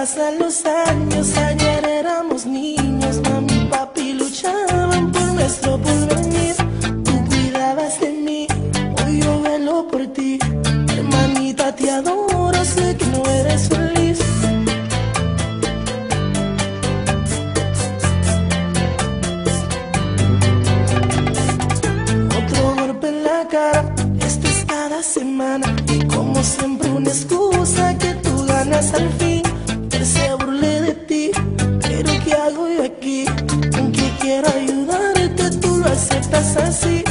pasan los años, ayer éramos niños, mami y papi luchaban por nuestro porvenir. Tú cuidabas de mí, hoy yo velo por ti. Hermanita, te adoro, sé que no eres feliz. Otro golpe en la cara, esto es cada semana. Y como siempre, una excusa que tú ganas al fin. ¿Qué hago yo aquí? Aunque quiero ayudarte, tú lo aceptas así.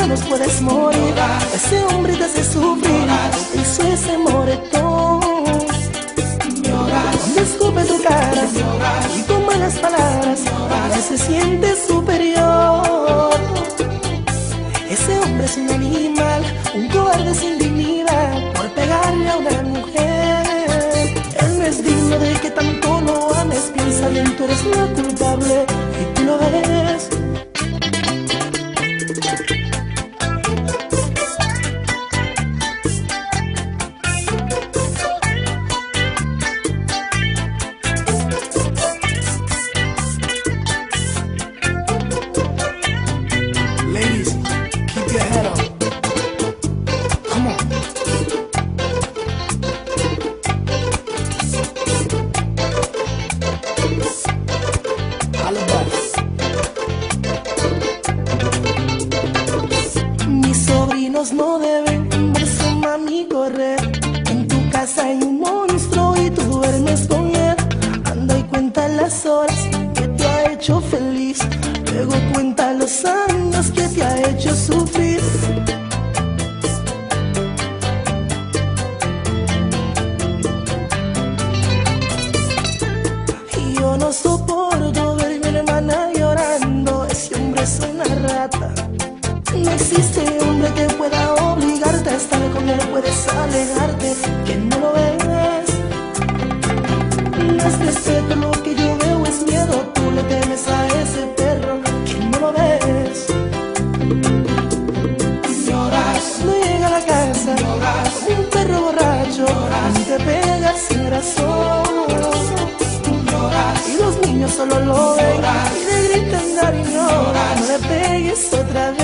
Manos puedes morir, ese hombre te hace sufrir, hizo ese moretón. Cuando escupe tu cara y con malas palabras, ella se siente superior. Ese hombre es un animal, un cobarde sin dignidad por pegarle a una mujer. Él no es digno de que tanto lo ames, piensa bien, tú eres la culpable y tú lo ves. No deben ver su mami correr. En tu casa hay un monstruo y tú duermes con él. Anda y cuenta las horas que te ha hecho feliz. Luego cuenta los años que te ha hecho sufrir. Y yo no soporto ver mi hermana llorando. Ese hombre es una rata. No existe hombre que pueda obligarte a estar con él. Puedes alegarte que no lo ves. No es respeto, lo que yo veo es miedo. Tú le temes a ese perro que no lo ves. Lloras, no llega a la casa, lloras, un perro borracho, y te pegas sin razón. Y los niños solo lo ven y le gritan cariño, no le pegues otra vez.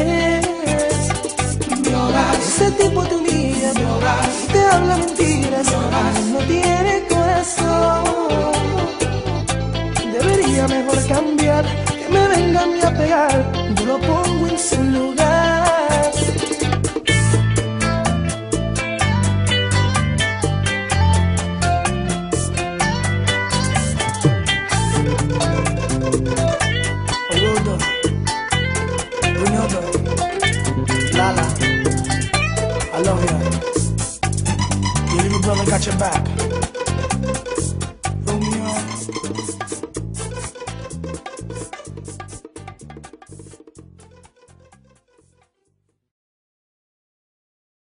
voy a pegar, yo lo pongo en su lugar. Orondo, Buñoto, Lala, I love you. You leave brother, got your back.